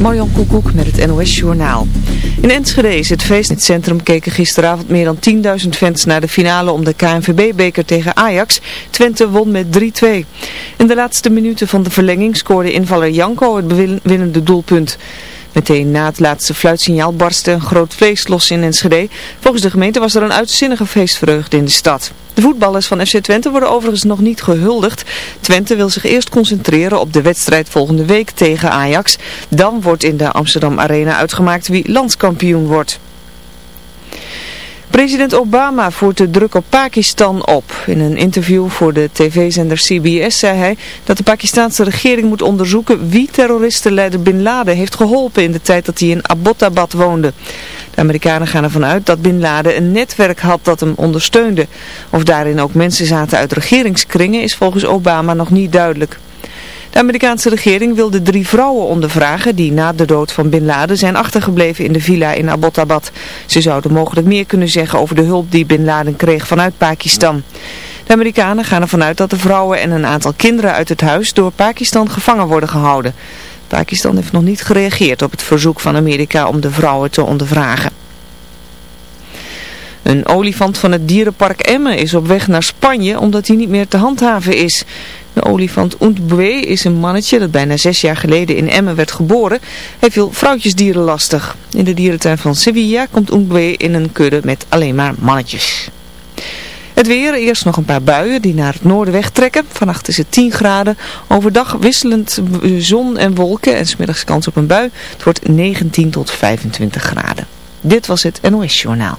Marjan Koekoek met het NOS Journaal. In Enschede is het feest. In het keken gisteravond meer dan 10.000 fans naar de finale om de KNVB-beker tegen Ajax. Twente won met 3-2. In de laatste minuten van de verlenging scoorde invaller Janko het winnende doelpunt. Meteen na het laatste fluitsignaal barstte een groot feest los in Enschede. Volgens de gemeente was er een uitzinnige feestvreugde in de stad. De voetballers van FC Twente worden overigens nog niet gehuldigd. Twente wil zich eerst concentreren op de wedstrijd volgende week tegen Ajax. Dan wordt in de Amsterdam Arena uitgemaakt wie landskampioen wordt. President Obama voert de druk op Pakistan op. In een interview voor de tv-zender CBS zei hij dat de Pakistanse regering moet onderzoeken wie terroristenleider Bin Laden heeft geholpen in de tijd dat hij in Abbottabad woonde. De Amerikanen gaan ervan uit dat Bin Laden een netwerk had dat hem ondersteunde. Of daarin ook mensen zaten uit regeringskringen is volgens Obama nog niet duidelijk. De Amerikaanse regering wil de drie vrouwen ondervragen die na de dood van Bin Laden zijn achtergebleven in de villa in Abbottabad. Ze zouden mogelijk meer kunnen zeggen over de hulp die Bin Laden kreeg vanuit Pakistan. De Amerikanen gaan ervan uit dat de vrouwen en een aantal kinderen uit het huis door Pakistan gevangen worden gehouden. Pakistan heeft nog niet gereageerd op het verzoek van Amerika om de vrouwen te ondervragen. Een olifant van het dierenpark Emmen is op weg naar Spanje omdat hij niet meer te handhaven is. De olifant Untbue is een mannetje dat bijna zes jaar geleden in Emmen werd geboren. Hij viel vrouwtjesdieren lastig. In de dierentuin van Sevilla komt Untbue in een kudde met alleen maar mannetjes. Het weer, eerst nog een paar buien die naar het noorden wegtrekken. Vannacht is het 10 graden. Overdag wisselend zon en wolken en smiddags kans op een bui. Het wordt 19 tot 25 graden. Dit was het NOS Journaal.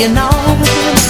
you know.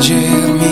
dirigir-me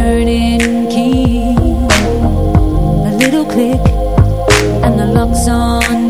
turning key. A little click and the lock's on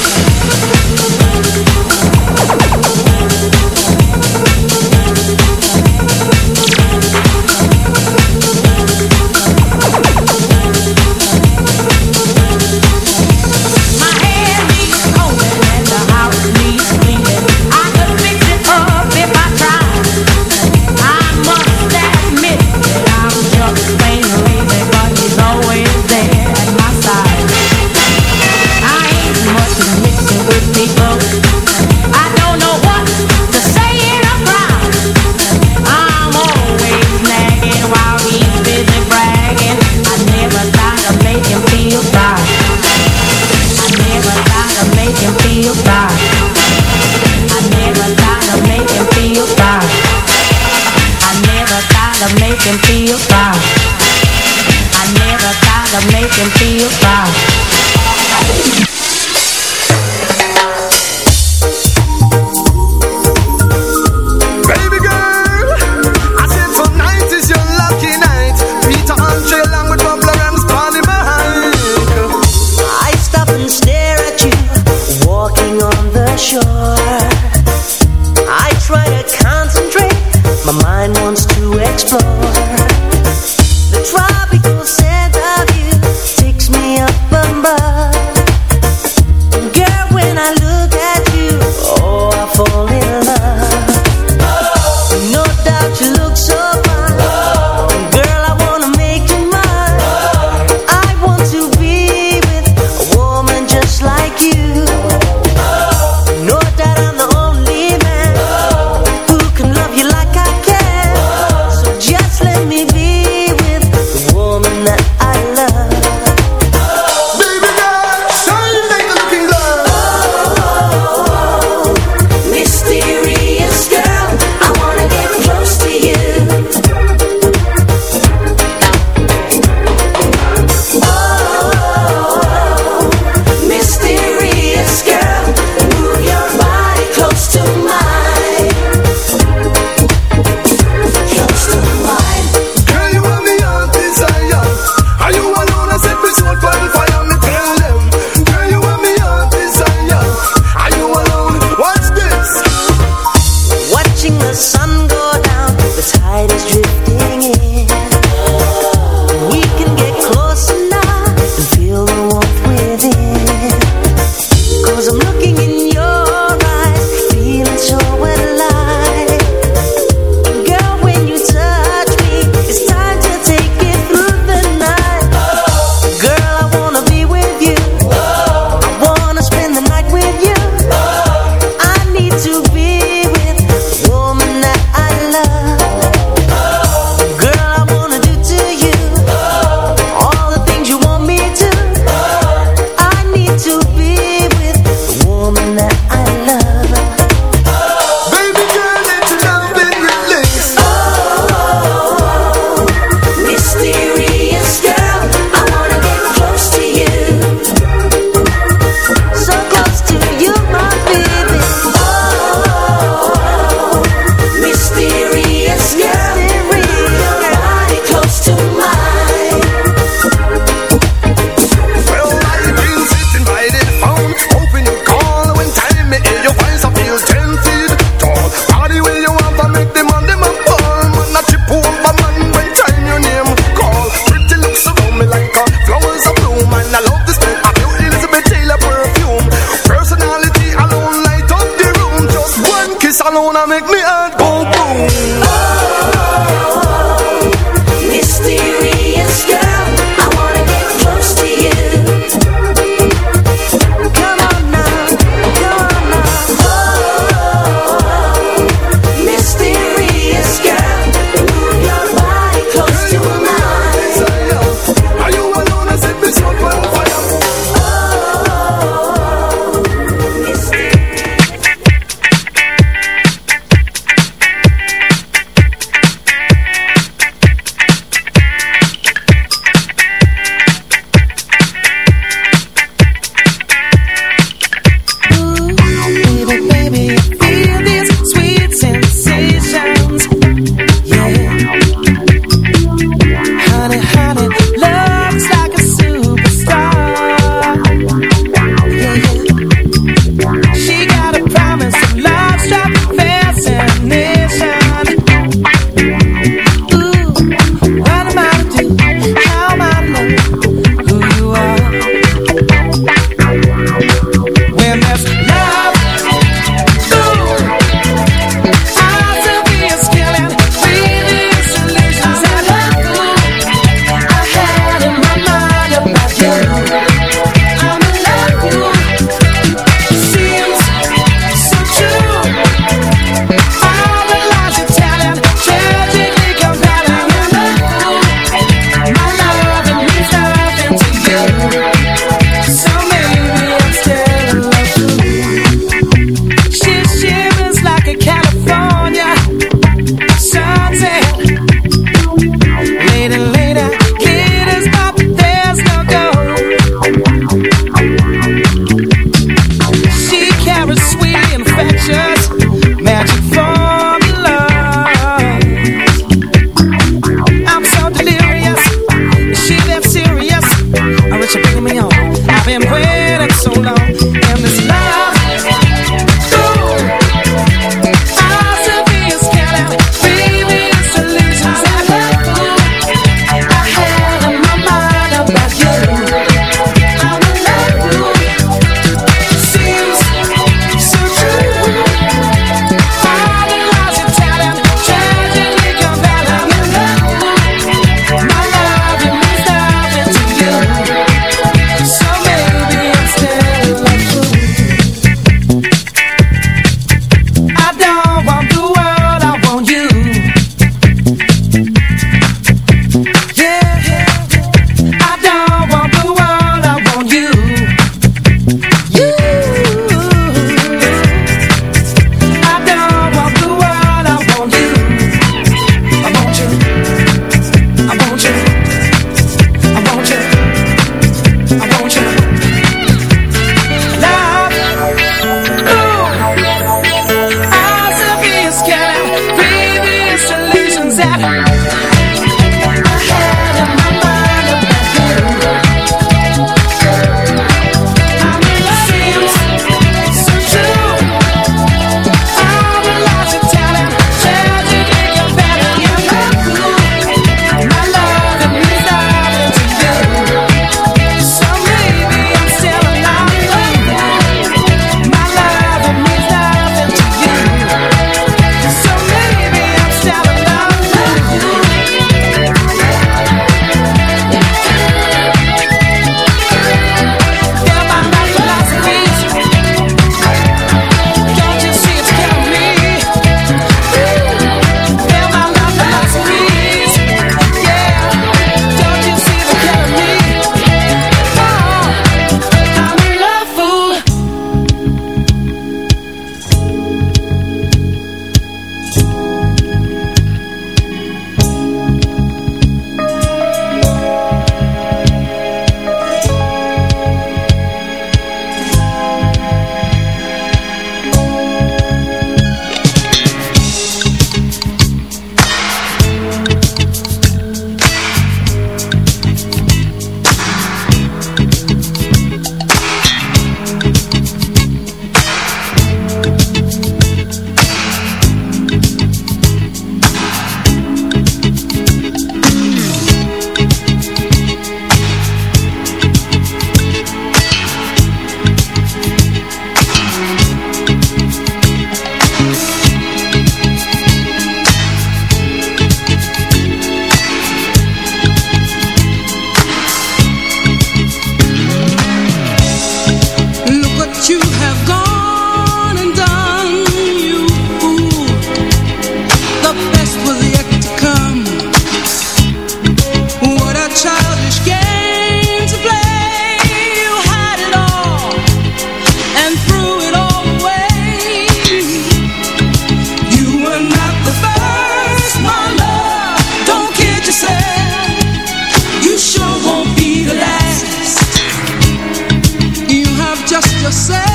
Just yourself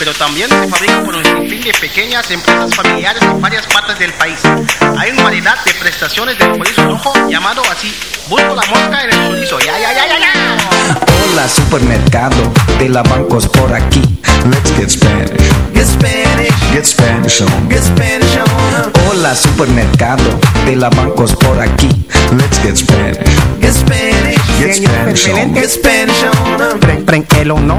pero también se fabrica por un sinfín de pequeñas empresas familiares en varias partes del país. Hay una variedad de prestaciones del chorizo rojo llamado así. Busco la mosca en el chorizo. Ya, ya, ya, ya, ya. Hola supermercado de la bancos por aquí. Let's get Spanish. Get Spanish. Get Spanish on. Get Spanish on. Hola supermercado de la bancos por aquí. Let's get Spanish. Get Spanish. Get Spanish on. Get Spanish on. Preng, preng, el o no.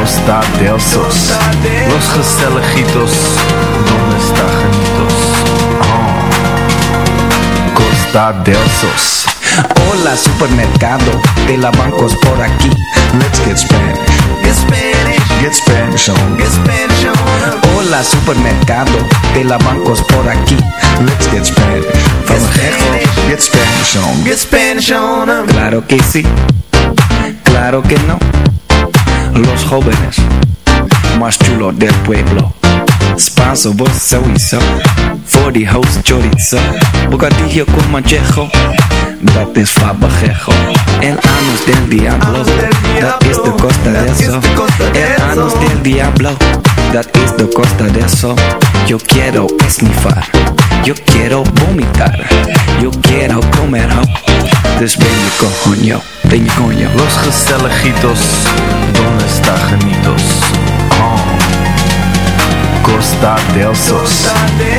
Costa del Sos. Los Gestelejitos, donde está Janitos? Oh. Costa del Sos. Hola supermercado, de la bancos por aquí. Let's get Spanish. Get Spanish. Get Spanish on. Get Spanish on. Hola supermercado, de la bancos por aquí. Let's get Spanish. From get get Spanish on. Get Spanish on. Claro que sí. Claro que no. Los jóvenes más chulos del pueblo. Spanso, vos. Voor die house chorizo. Bocadillo con manchejo. Dat is fabajejo. El anus del diablo. Dat is de costa de eso. El anus del diablo. Dat is de costa de eso. Yo quiero esnifar. Yo quiero vomitar. Yo quiero comer. Dus ben je coño. Ben je coño. Los gezelligitos. Donde está genitos? Oh. Costa del Sos.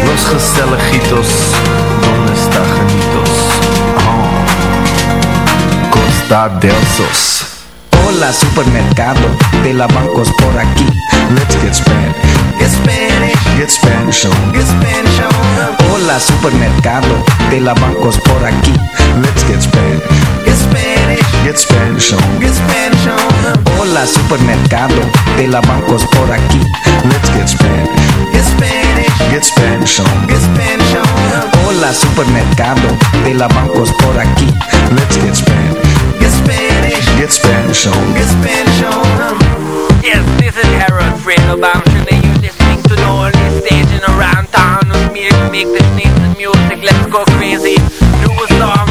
Los gezelligitos. Donde está genitos? Oh. Costa del Sos. Hola supermercado, de la bancos por aquí. Let's get Spanish. Get Spanish. Get Spanish on. Get Spanish on. Hola supermercado, de la bancos por aquí. Let's get Spanish. Get Spanish. Get Spanish on. Get Spanish on. Hola supermercado, de la bancos por aquí. Let's get Spanish. Get Spanish. Get Spanish on. Get Spanish on. Hola supermercado, de la bancos por aquí. Let's get Spanish. Get Spanish. Get Spanish on. Get Spanish on. Yes, this is Harold Fredo Bamshin and you're listening to the only station around town with me to make this nice music. Let's go crazy. Do a song.